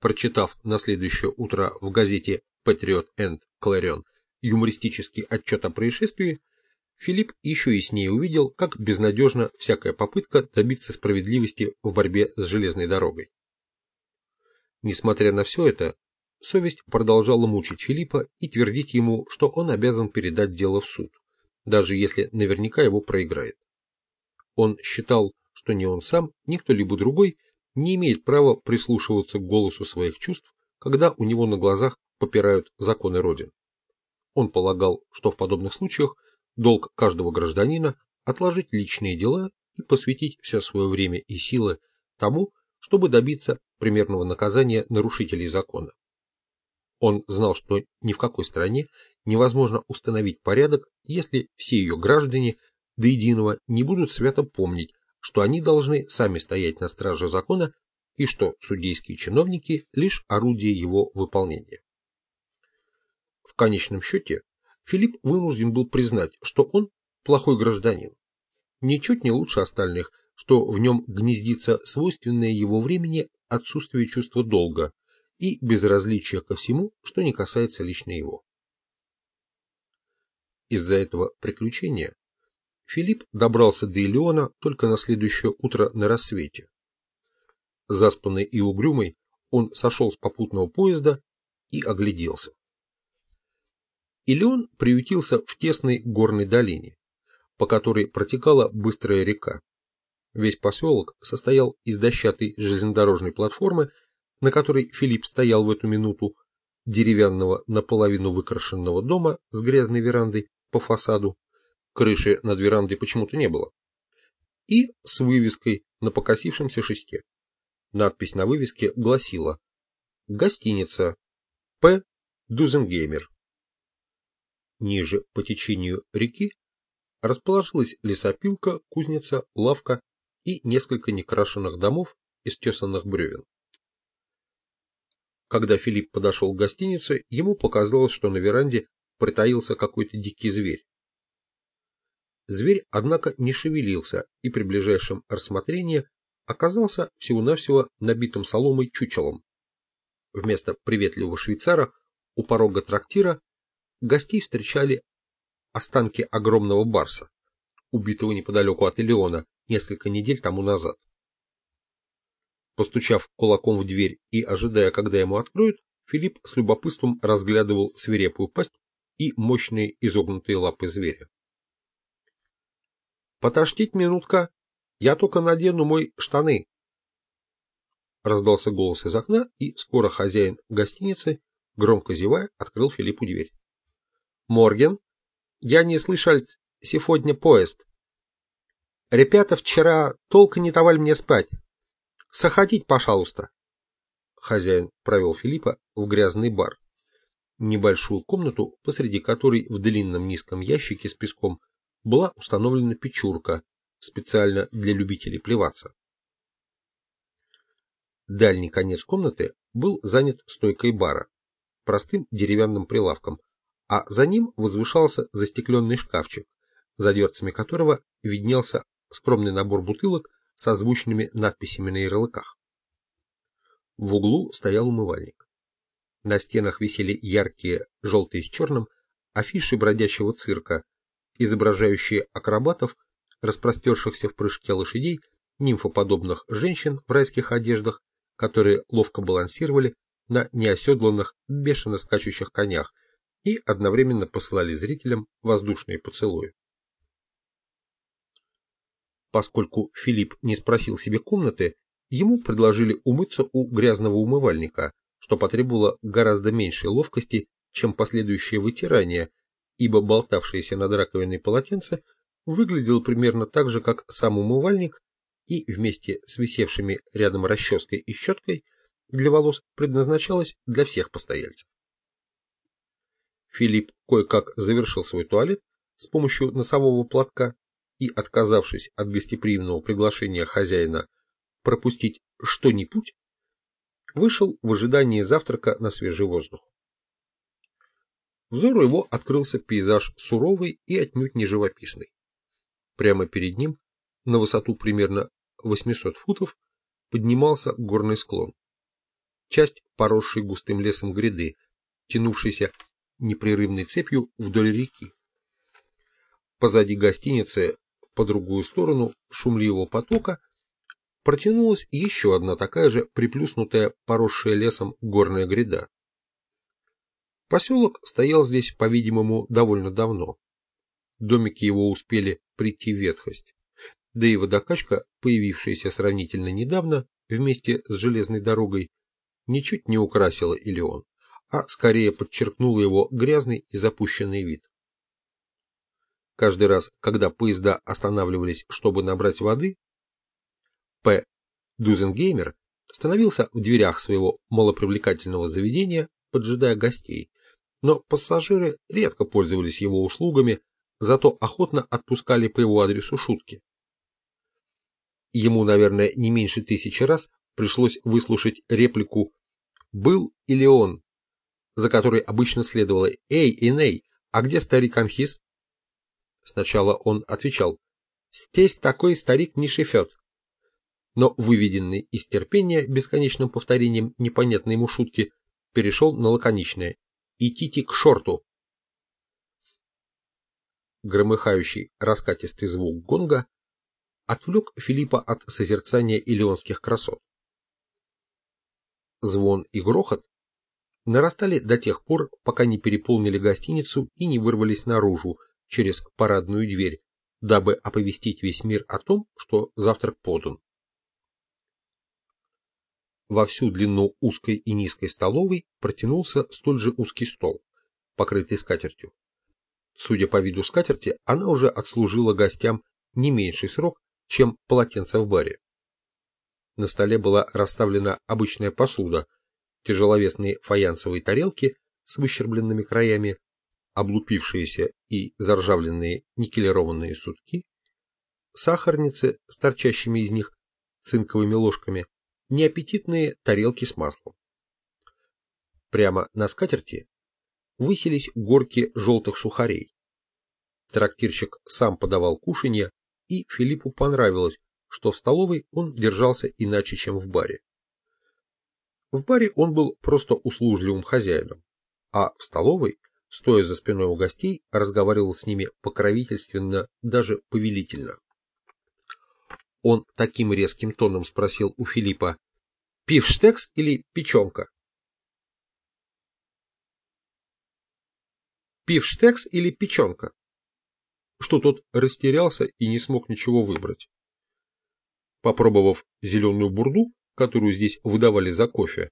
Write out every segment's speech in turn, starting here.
прочитав на следующее утро в газете Patriot and Clarion юмористический отчет о происшествии, Филипп еще яснее увидел, как безнадежна всякая попытка добиться справедливости в борьбе с железной дорогой. Несмотря на все это, совесть продолжала мучить Филиппа и твердить ему, что он обязан передать дело в суд, даже если наверняка его проиграет. Он считал, что ни он сам, ни кто-либо другой не имеет права прислушиваться к голосу своих чувств, когда у него на глазах попирают законы Родины. Он полагал, что в подобных случаях долг каждого гражданина отложить личные дела и посвятить все свое время и силы тому, чтобы добиться примерного наказания нарушителей закона. Он знал, что ни в какой стране невозможно установить порядок, если все ее граждане до единого не будут свято помнить, что они должны сами стоять на страже закона и что судейские чиновники лишь орудие его выполнения. В конечном счете, Филипп вынужден был признать, что он плохой гражданин. Ничуть не лучше остальных, что в нем гнездится свойственное его времени отсутствие чувства долга и безразличие ко всему, что не касается лично его. Из-за этого приключения Филипп добрался до Илеона только на следующее утро на рассвете. Заспанный и угрюмый, он сошел с попутного поезда и огляделся. Илеон приютился в тесной горной долине, по которой протекала быстрая река. Весь поселок состоял из дощатой железнодорожной платформы, на которой Филипп стоял в эту минуту, деревянного наполовину выкрашенного дома с грязной верандой по фасаду, крыши над верандой почему-то не было, и с вывеской на покосившемся шесте. Надпись на вывеске гласила «Гостиница П. Дузенгеймер». Ниже по течению реки расположилась лесопилка, кузница, лавка и несколько некрашенных домов из тесанных бревен. Когда Филипп подошел к гостинице, ему показалось, что на веранде притаился какой-то дикий зверь. Зверь, однако, не шевелился и при ближайшем рассмотрении оказался всего-навсего набитым соломой чучелом. Вместо приветливого швейцара у порога трактира гостей встречали останки огромного барса, убитого неподалеку от Элеона несколько недель тому назад. Постучав кулаком в дверь и ожидая, когда ему откроют, Филипп с любопытством разглядывал свирепую пасть и мощные изогнутые лапы зверя. «Подождите минутка, я только надену мой штаны!» Раздался голос из окна, и скоро хозяин гостиницы, громко зевая, открыл Филиппу дверь. Морген, я не слышал сегодня поезд. Ребята вчера толко не давали мне спать. Сохотить, пожалуйста. Хозяин провел Филиппа в грязный бар. Небольшую комнату, посреди которой в длинном низком ящике с песком была установлена печурка, специально для любителей плеваться. Дальний конец комнаты был занят стойкой бара, простым деревянным прилавком, а за ним возвышался застекленный шкафчик, за дверцами которого виднелся скромный набор бутылок с озвученными надписями на ярлыках. В углу стоял умывальник. На стенах висели яркие, желтые с черным, афиши бродячего цирка, изображающие акробатов, распростершихся в прыжке лошадей, нимфоподобных женщин в райских одеждах, которые ловко балансировали на неоседланных, бешено скачущих конях, и одновременно посылали зрителям воздушные поцелуи. Поскольку Филипп не спросил себе комнаты, ему предложили умыться у грязного умывальника, что потребовало гораздо меньшей ловкости, чем последующее вытирание, ибо болтавшееся над раковиной полотенце выглядело примерно так же, как сам умывальник, и вместе с висевшими рядом расческой и щеткой для волос предназначалось для всех постояльцев. Филипп кое-как завершил свой туалет с помощью носового платка и, отказавшись от гостеприимного приглашения хозяина пропустить что-нибудь, вышел в ожидании завтрака на свежий воздух. Взору его открылся пейзаж суровый и отнюдь не живописный. Прямо перед ним, на высоту примерно 800 футов, поднимался горный склон. часть поросшей густым лесом гряды, тянувшейся непрерывной цепью вдоль реки. Позади гостиницы, по другую сторону шумливого потока, протянулась еще одна такая же приплюснутая, поросшая лесом горная гряда. Поселок стоял здесь, по-видимому, довольно давно. Домики его успели прийти в ветхость. Да и водокачка, появившаяся сравнительно недавно вместе с железной дорогой, ничуть не украсила Илеон, а скорее подчеркнула его грязный и запущенный вид. Каждый раз, когда поезда останавливались, чтобы набрать воды, П. Дузенгеймер становился в дверях своего малопривлекательного заведения, поджидая гостей, но пассажиры редко пользовались его услугами, зато охотно отпускали по его адресу шутки. Ему, наверное, не меньше тысячи раз пришлось выслушать реплику «Был или он?», за которой обычно следовало «Эй, Иней, а где старик Анхис?» Сначала он отвечал «Здесь такой старик не шифет». Но выведенный из терпения бесконечным повторением непонятной ему шутки перешел на лаконичное «Идите к шорту». Громыхающий раскатистый звук гонга отвлек Филиппа от созерцания илионских красот. Звон и грохот нарастали до тех пор, пока не переполнили гостиницу и не вырвались наружу через парадную дверь, дабы оповестить весь мир о том, что завтрак подан. Во всю длину узкой и низкой столовой протянулся столь же узкий стол, покрытый скатертью. Судя по виду скатерти, она уже отслужила гостям не меньший срок, чем полотенце в баре. На столе была расставлена обычная посуда, тяжеловесные фаянсовые тарелки с выщербленными краями, облупившиеся и заржавленные никелированные сутки, сахарницы с торчащими из них цинковыми ложками, неаппетитные тарелки с маслом. Прямо на скатерти высились горки желтых сухарей. Трактирщик сам подавал кушанье, и Филиппу понравилось, что в столовой он держался иначе, чем в баре. В баре он был просто услужливым хозяином, а в столовой, стоя за спиной у гостей, разговаривал с ними покровительственно, даже повелительно. Он таким резким тоном спросил у Филиппа, «Пивштекс или печенка?» «Пивштекс или печенка?» что тот растерялся и не смог ничего выбрать. Попробовав зеленую бурду, которую здесь выдавали за кофе,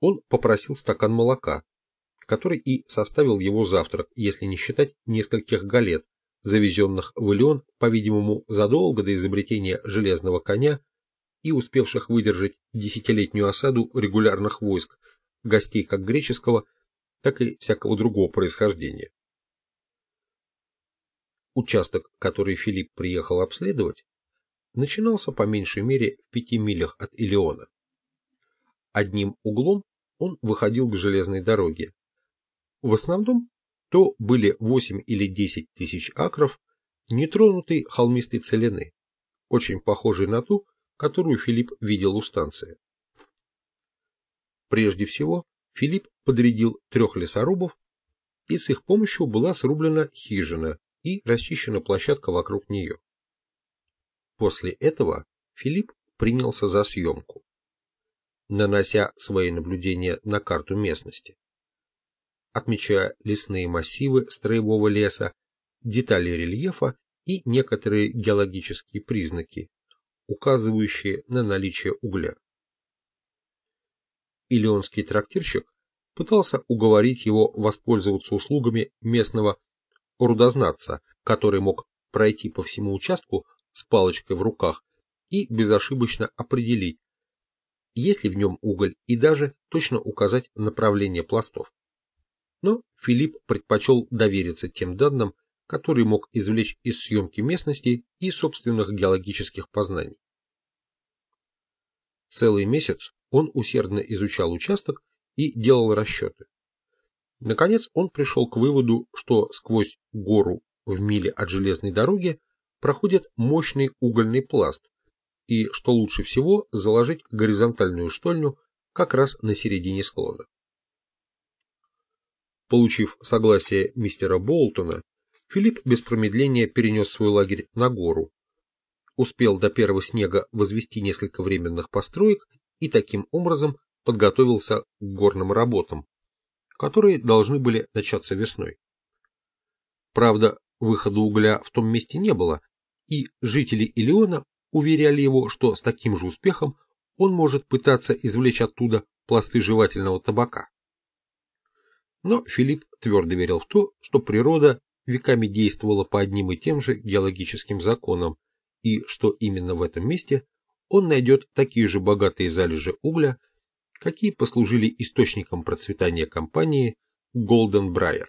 он попросил стакан молока, который и составил его завтрак, если не считать нескольких галет, завезенных в Илеон, по-видимому, задолго до изобретения железного коня и успевших выдержать десятилетнюю осаду регулярных войск, гостей как греческого, так и всякого другого происхождения. Участок, который Филипп приехал обследовать, начинался по меньшей мере в пяти милях от Илеона. Одним углом он выходил к железной дороге. В основном то были 8 или 10 тысяч акров нетронутой холмистой целины, очень похожей на ту, которую Филипп видел у станции. Прежде всего, Филипп подрядил трех лесорубов, и с их помощью была срублена хижина, и расчищена площадка вокруг нее. После этого Филипп принялся за съемку, нанося свои наблюдения на карту местности, отмечая лесные массивы строевого леса, детали рельефа и некоторые геологические признаки, указывающие на наличие угля. Илионский трактирщик пытался уговорить его воспользоваться услугами местного рудознатца, который мог пройти по всему участку с палочкой в руках и безошибочно определить, есть ли в нем уголь и даже точно указать направление пластов. Филипп предпочел довериться тем данным, которые мог извлечь из съемки местности и собственных геологических познаний. Целый месяц он усердно изучал участок и делал расчеты. Наконец он пришел к выводу, что сквозь гору в миле от железной дороги проходит мощный угольный пласт, и что лучше всего заложить горизонтальную штольню как раз на середине склона. Получив согласие мистера Болтона, Филипп без промедления перенес свой лагерь на гору, успел до первого снега возвести несколько временных построек и таким образом подготовился к горным работам, которые должны были начаться весной. Правда, выхода угля в том месте не было, и жители Илиона уверяли его, что с таким же успехом он может пытаться извлечь оттуда пласты жевательного табака. Но Филипп твердо верил в то, что природа веками действовала по одним и тем же геологическим законам, и что именно в этом месте он найдет такие же богатые залежи угля, какие послужили источником процветания компании Golden Briar.